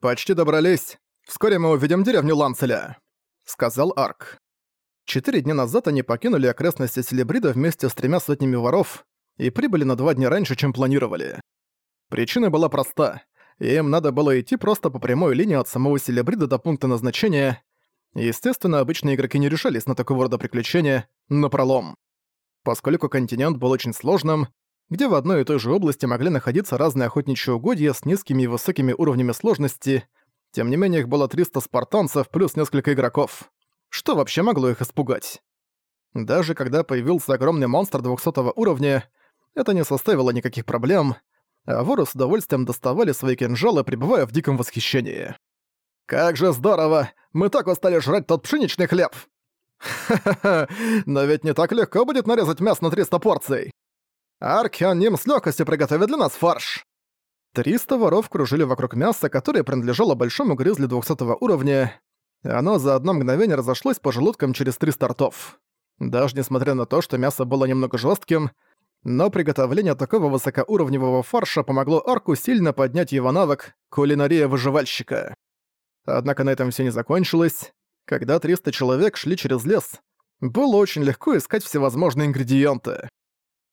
«Почти добрались. Вскоре мы увидим деревню Ланцеля», — сказал Арк. Четыре дня назад они покинули окрестности Селебрида вместе с тремя сотнями воров и прибыли на два дня раньше, чем планировали. Причина была проста. Им надо было идти просто по прямой линии от самого Селебрида до пункта назначения. Естественно, обычные игроки не решались на такого рода приключения напролом. Поскольку континент был очень сложным, где в одной и той же области могли находиться разные охотничьи угодья с низкими и высокими уровнями сложности, тем не менее их было 300 спартанцев плюс несколько игроков. Что вообще могло их испугать? Даже когда появился огромный монстр 200 уровня, это не составило никаких проблем, а воры с удовольствием доставали свои кинжалы, пребывая в диком восхищении. «Как же здорово! Мы так устали жрать тот пшеничный хлеб!» «Ха-ха-ха! Но ведь не так легко будет нарезать мясо на 300 порций!» Аркионим с легкостью приготовит для нас фарш!» Триста воров кружили вокруг мяса, которое принадлежало большому грызли 200 уровня. Оно за одно мгновение разошлось по желудкам через три стартов. Даже несмотря на то, что мясо было немного жестким, но приготовление такого высокоуровневого фарша помогло Арку сильно поднять его навык кулинария выживальщика. Однако на этом все не закончилось. Когда 300 человек шли через лес, было очень легко искать всевозможные ингредиенты.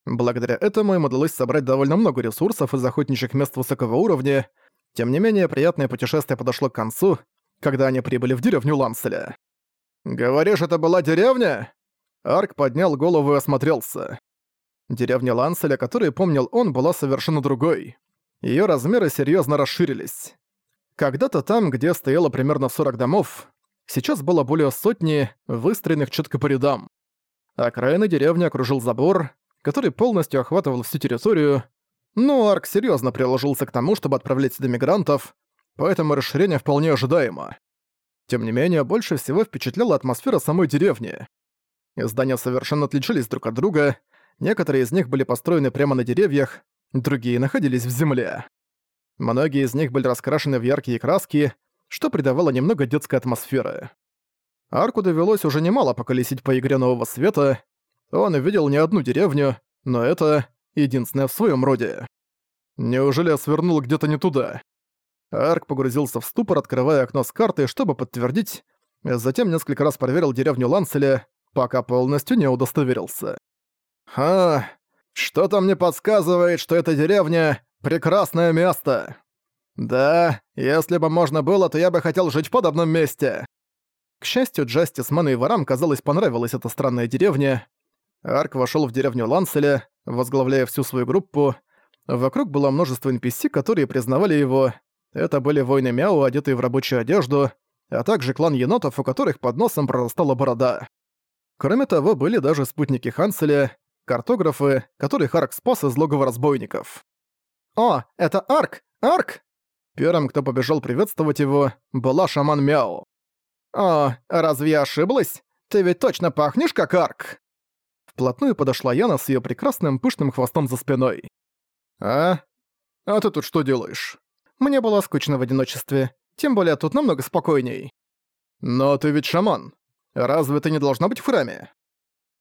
Благодаря этому им удалось собрать довольно много ресурсов из охотничьих мест высокого уровня. Тем не менее, приятное путешествие подошло к концу, когда они прибыли в деревню Ланселя. «Говоришь, это была деревня?» Арк поднял голову и осмотрелся. Деревня Ланселя, которую помнил он, была совершенно другой. Её размеры серьёзно расширились. Когда-то там, где стояло примерно 40 домов, сейчас было более сотни, выстроенных чётко по рядам. Окраины деревни окружил забор, который полностью охватывал всю территорию, но Арк серьезно приложился к тому, чтобы отправлять сюда мигрантов, поэтому расширение вполне ожидаемо. Тем не менее, больше всего впечатляла атмосфера самой деревни. Здания совершенно отличались друг от друга, некоторые из них были построены прямо на деревьях, другие находились в земле. Многие из них были раскрашены в яркие краски, что придавало немного детской атмосферы. Арку довелось уже немало поколесить по игре нового света, он видел не одну деревню, но это единственное в своем роде. Неужели я свернул где-то не туда? Арк погрузился в ступор, открывая окно с картой, чтобы подтвердить, затем несколько раз проверил деревню Ланселя, пока полностью не удостоверился. «Ха, что-то мне подсказывает, что эта деревня — прекрасное место. Да, если бы можно было, то я бы хотел жить в подобном месте». К счастью, Джасти с Маной и ворам, казалось, понравилась эта странная деревня, Арк вошел в деревню Ланселя, возглавляя всю свою группу. Вокруг было множество NPC, которые признавали его. Это были воины Мяу, одетые в рабочую одежду, а также клан енотов, у которых под носом прорастала борода. Кроме того, были даже спутники Ханселя, картографы, которых Арк спас из логова разбойников. «О, это Арк! Арк!» Первым, кто побежал приветствовать его, была шаман Мяу. «О, разве я ошиблась? Ты ведь точно пахнешь как Арк!» Вплотную подошла Яна с её прекрасным пышным хвостом за спиной. «А? А ты тут что делаешь?» «Мне было скучно в одиночестве. Тем более тут намного спокойней». «Но ты ведь шаман. Разве ты не должна быть в храме?»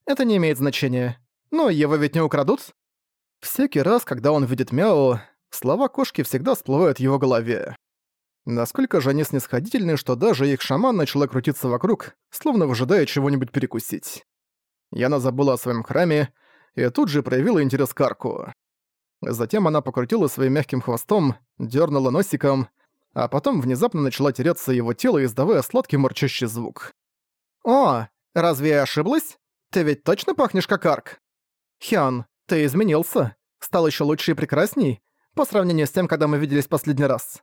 «Это не имеет значения. Но его ведь не украдут?» Всякий раз, когда он видит Мяо, слова кошки всегда всплывают в его голове. Насколько же они снисходительны, что даже их шаман начала крутиться вокруг, словно выжидая чего-нибудь перекусить. Яна забыла о своем храме и тут же проявила интерес к арку. Затем она покрутила своим мягким хвостом, дернула носиком, а потом внезапно начала тереться его тело, издавая сладкий морчащий звук. «О, разве я ошиблась? Ты ведь точно пахнешь как арк?» «Хён, ты изменился. Стал еще лучше и прекрасней, по сравнению с тем, когда мы виделись последний раз.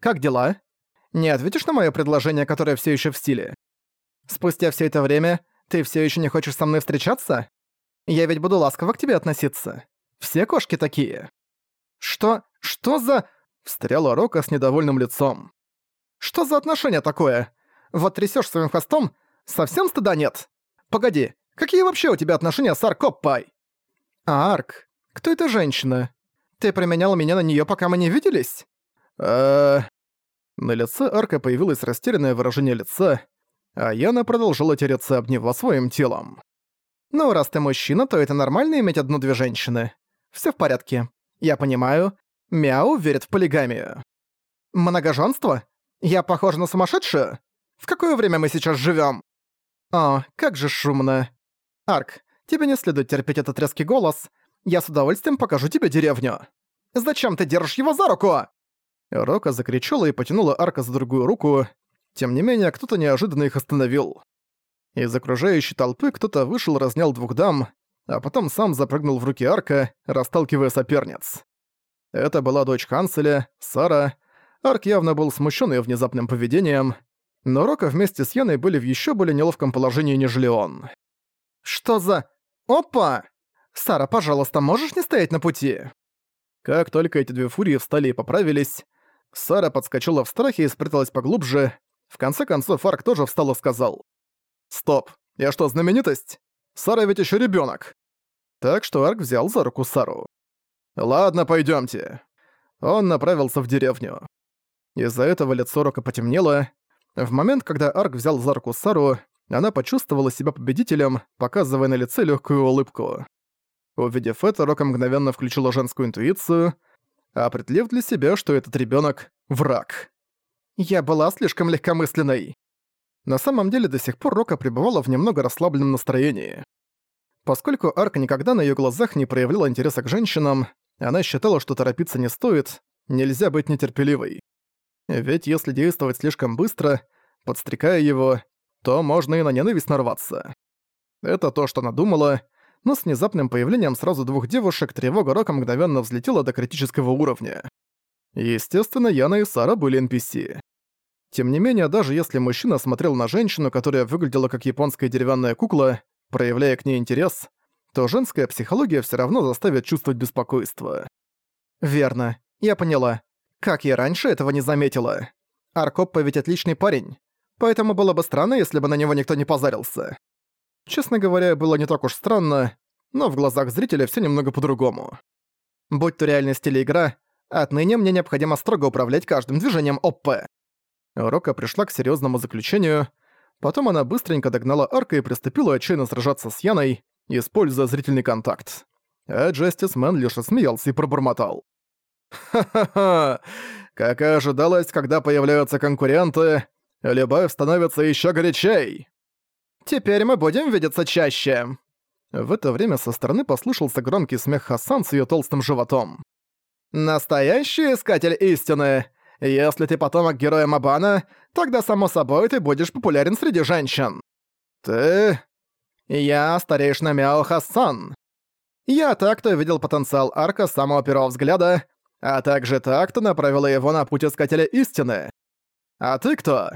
Как дела? Не ответишь на мое предложение, которое все еще в стиле? Спустя все это время ты все еще не хочешь со мной встречаться? Я ведь буду ласково к тебе относиться. Все кошки такие. Что? Что за... Встряла Рока с недовольным лицом. Что за отношение такое? Вот трясешь своим хвостом, совсем стыда нет. Погоди, какие вообще у тебя отношения с Аркоппай? А Арк, кто эта женщина? Ты применял меня на нее, пока мы не виделись? э На лице Арка появилось растерянное выражение лица, а Яна продолжила тереться об него своим телом. «Ну, раз ты мужчина, то это нормально иметь одну-две женщины. Все в порядке. Я понимаю. Мяу верит в полигамию». «Многоженство? Я похожа на сумасшедшую? В какое время мы сейчас живем? О, как же шумно. Арк, тебе не следует терпеть этот резкий голос. Я с удовольствием покажу тебе деревню. Зачем ты держишь его за руку? Рока закричала и потянула Арка за другую руку. Тем не менее, кто-то неожиданно их остановил. Из окружающей толпы кто-то вышел разнял двух дам, а потом сам запрыгнул в руки Арка, расталкивая соперниц. Это была дочь канцеля, Сара. Арк явно был смущен ее внезапным поведением, но Рока вместе с Яной были в еще более неловком положении, нежели он. «Что за... Опа! Сара, пожалуйста, можешь не стоять на пути?» Как только эти две фурии встали и поправились, Сара подскочила в страхе и спряталась поглубже. В конце концов, Арк тоже встал и сказал. «Стоп, я что, знаменитость? Сара ведь еще ребенок. Так что Арк взял за руку Сару. «Ладно, пойдемте. Он направился в деревню. Из-за этого лицо Рока потемнело. В момент, когда Арк взял за руку Сару, она почувствовала себя победителем, показывая на лице легкую улыбку. Увидев это, Рока мгновенно включила женскую интуицию, определив для себя, что этот ребенок враг. «Я была слишком легкомысленной». На самом деле до сих пор Рока пребывала в немного расслабленном настроении. Поскольку Арк никогда на ее глазах не проявляла интереса к женщинам, она считала, что торопиться не стоит, нельзя быть нетерпеливой. Ведь если действовать слишком быстро, подстрекая его, то можно и на ненависть нарваться. Это то, что она думала, но с внезапным появлением сразу двух девушек тревога Рока мгновенно взлетела до критического уровня. Естественно, Яна и Сара были NPC. Тем не менее, даже если мужчина смотрел на женщину, которая выглядела как японская деревянная кукла, проявляя к ней интерес, то женская психология все равно заставит чувствовать беспокойство. «Верно, я поняла. Как я раньше этого не заметила? Аркоппа ведь отличный парень, поэтому было бы странно, если бы на него никто не позарился. Честно говоря, было не так уж странно, но в глазах зрителя все немного по-другому. Будь то реальность или игра, отныне мне необходимо строго управлять каждым движением ОП. Рока пришла к серьезному заключению, потом она быстренько догнала Арка и приступила отчаянно сражаться с Яной, используя зрительный контакт. А Джастис Мэн лишь смеялся и пробормотал. «Ха-ха-ха! Как и ожидалось, когда появляются конкуренты, любовь становится еще горячей!» «Теперь мы будем видеться чаще!» В это время со стороны послышался громкий смех Хасан с ее толстым животом. «Настоящий искатель истины! Если ты потомок героя Мабана, тогда, само собой, ты будешь популярен среди женщин!» «Ты...» «Я старейшина Мяо Хасан. Я так, кто видел потенциал арка с самого первого взгляда, а также так, кто направила его на путь Искателя Истины. А ты кто?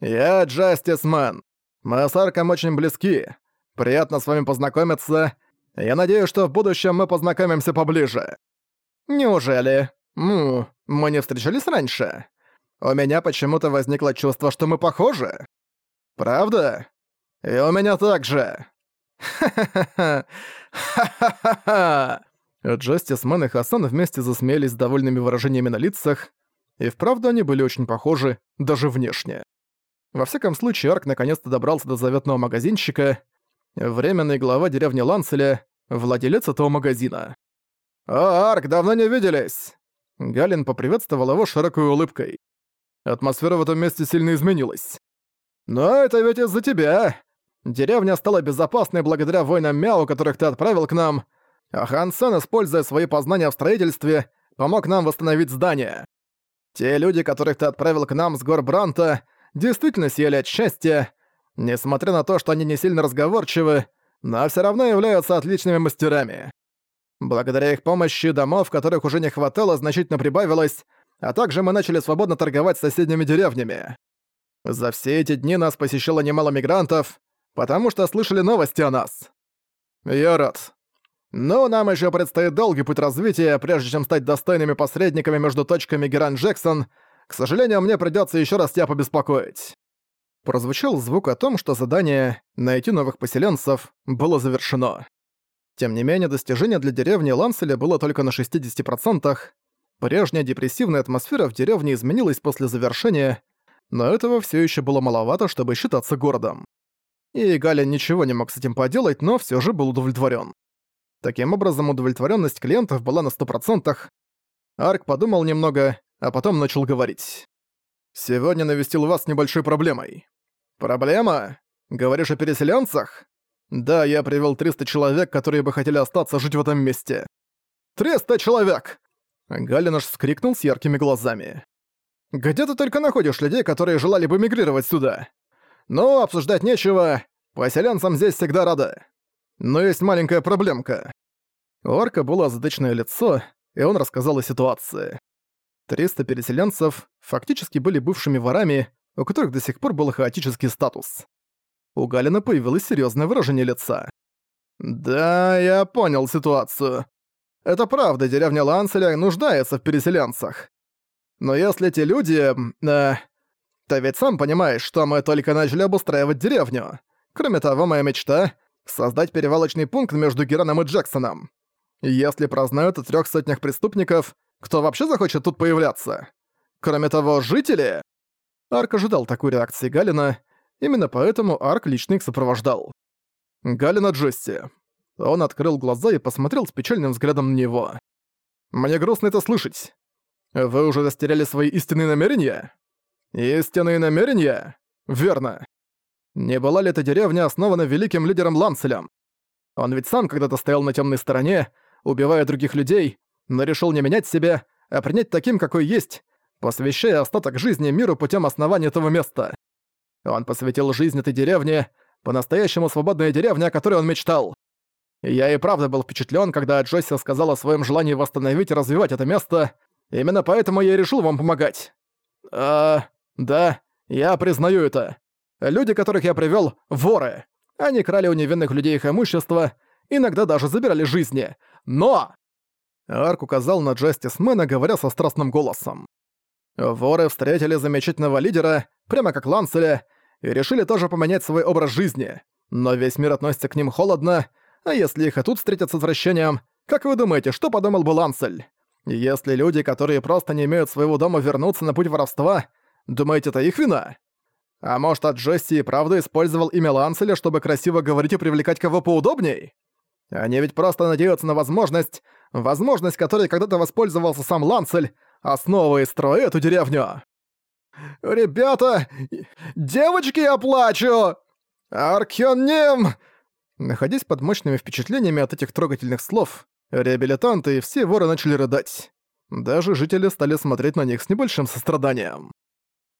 Я Джастис Мэн. Мы с Арком очень близки. Приятно с вами познакомиться. Я надеюсь, что в будущем мы познакомимся поближе. Неужели? Ну, мы не встречались раньше? У меня почему-то возникло чувство, что мы похожи. Правда? И у меня также. Ха-ха-ха! Ха-ха-ха! Джастис Мэн и Хасан вместе засмеялись с довольными выражениями на лицах, и вправду они были очень похожи, даже внешне. Во всяком случае, Арк наконец-то добрался до заветного магазинчика, временный глава деревни Ланцеля, владелец этого магазина. «О, Арк, давно не виделись!» Галин поприветствовал его широкой улыбкой. Атмосфера в этом месте сильно изменилась. «Но это ведь из-за тебя. Деревня стала безопасной благодаря воинам Мяу, которых ты отправил к нам, а Хан используя свои познания в строительстве, помог нам восстановить здание. Те люди, которых ты отправил к нам с гор Бранта, действительно сияли от счастья, несмотря на то, что они не сильно разговорчивы, но все равно являются отличными мастерами. Благодаря их помощи домов, которых уже не хватало, значительно прибавилось, а также мы начали свободно торговать с соседними деревнями. За все эти дни нас посещало немало мигрантов, потому что слышали новости о нас. Я рад. Но нам еще предстоит долгий путь развития, прежде чем стать достойными посредниками между точками Геран Джексон. К сожалению, мне придется еще раз тебя побеспокоить. Прозвучал звук о том, что задание «найти новых поселенцев» было завершено. Тем не менее, достижение для деревни Ланселя было только на 60%. Прежняя депрессивная атмосфера в деревне изменилась после завершения, но этого все еще было маловато, чтобы считаться городом. И Галя ничего не мог с этим поделать, но все же был удовлетворен. Таким образом, удовлетворенность клиентов была на 100%. Арк подумал немного, а потом начал говорить. Сегодня навестил вас с небольшой проблемой. Проблема? Говоришь о переселенцах? Да, я привел 300 человек, которые бы хотели остаться жить в этом месте. 300 человек! Галин аж вскрикнул с яркими глазами. «Где ты только находишь людей, которые желали бы мигрировать сюда? Ну, обсуждать нечего, поселенцам здесь всегда рады. Но есть маленькая проблемка». У Арка было задачное лицо, и он рассказал о ситуации. 300 переселенцев фактически были бывшими ворами, у которых до сих пор был хаотический статус. У Галина появилось серьезное выражение лица. «Да, я понял ситуацию. Это правда, деревня Ланселя нуждается в переселенцах. Но если эти люди... Э, ты ведь сам понимаешь, что мы только начали обустраивать деревню. Кроме того, моя мечта — создать перевалочный пункт между Гераном и Джексоном. Если прознают о трех сотнях преступников, кто вообще захочет тут появляться? Кроме того, жители... Арк ожидал такой реакции Галина, именно поэтому Арк лично их сопровождал. Галина Джесси. Он открыл глаза и посмотрел с печальным взглядом на него. «Мне грустно это слышать. Вы уже растеряли свои истинные намерения? Истинные намерения? Верно. Не была ли эта деревня основана великим лидером Ланцелем? Он ведь сам когда-то стоял на темной стороне, убивая других людей, но решил не менять себя, а принять таким, какой есть, посвящая остаток жизни миру путем основания этого места. Он посвятил жизнь этой деревне, по-настоящему свободная деревня, о которой он мечтал. Я и правда был впечатлен, когда Джосси сказала о своем желании восстановить и развивать это место. Именно поэтому я и решил вам помогать. А, да, я признаю это. Люди, которых я привел, воры. Они крали у невинных людей их имущество, иногда даже забирали жизни. Но... Арк указал на Джастисмена, говоря со страстным голосом. Воры встретили замечательного лидера, прямо как Ланселя, и решили тоже поменять свой образ жизни. Но весь мир относится к ним холодно, а если их и тут встретят с отвращением, как вы думаете, что подумал бы Лансель? Если люди, которые просто не имеют своего дома, вернутся на путь воровства, думаете, это их вина? А может, от Джесси и правда использовал имя Ланселя, чтобы красиво говорить и привлекать кого поудобней? Они ведь просто надеются на возможность, возможность которой когда-то воспользовался сам Лансель, основывая и строя эту деревню. «Ребята! Девочки, я плачу! Аркенним!» Находясь под мощными впечатлениями от этих трогательных слов, реабилитанты и все воры начали рыдать. Даже жители стали смотреть на них с небольшим состраданием.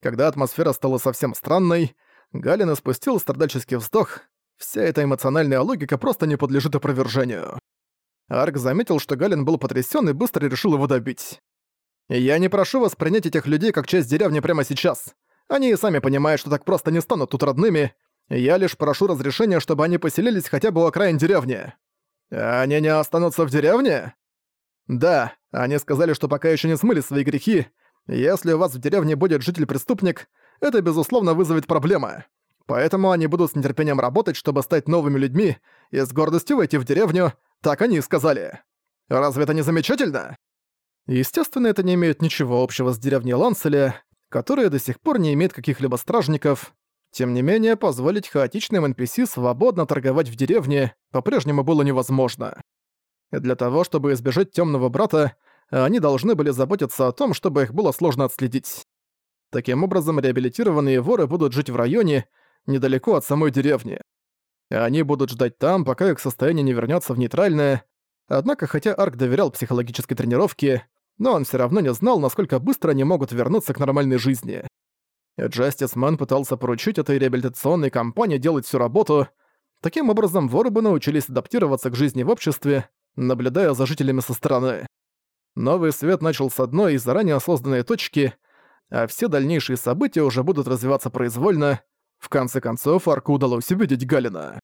Когда атмосфера стала совсем странной, Галин испустил страдальческий вздох. Вся эта эмоциональная логика просто не подлежит опровержению. Арк заметил, что Галин был потрясен и быстро решил его добить. «Я не прошу вас принять этих людей как часть деревни прямо сейчас. Они и сами понимают, что так просто не станут тут родными, я лишь прошу разрешения, чтобы они поселились хотя бы у окраин деревни. Они не останутся в деревне? Да, они сказали, что пока еще не смыли свои грехи. Если у вас в деревне будет житель-преступник, это, безусловно, вызовет проблемы. Поэтому они будут с нетерпением работать, чтобы стать новыми людьми и с гордостью войти в деревню, так они и сказали. Разве это не замечательно? Естественно, это не имеет ничего общего с деревней Ланселя, которая до сих пор не имеет каких-либо стражников, тем не менее, позволить хаотичным NPC свободно торговать в деревне по-прежнему было невозможно. Для того, чтобы избежать темного брата, они должны были заботиться о том, чтобы их было сложно отследить. Таким образом, реабилитированные воры будут жить в районе, недалеко от самой деревни. Они будут ждать там, пока их состояние не вернется в нейтральное. Однако, хотя Арк доверял психологической тренировке, но он все равно не знал, насколько быстро они могут вернуться к нормальной жизни. Джастис Мэн пытался поручить этой реабилитационной компании делать всю работу. Таким образом, воры бы научились адаптироваться к жизни в обществе, наблюдая за жителями со стороны. Новый свет начал с одной из заранее созданной точки, а все дальнейшие события уже будут развиваться произвольно. В конце концов, Арку удалось убедить Галина.